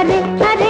अरे अरे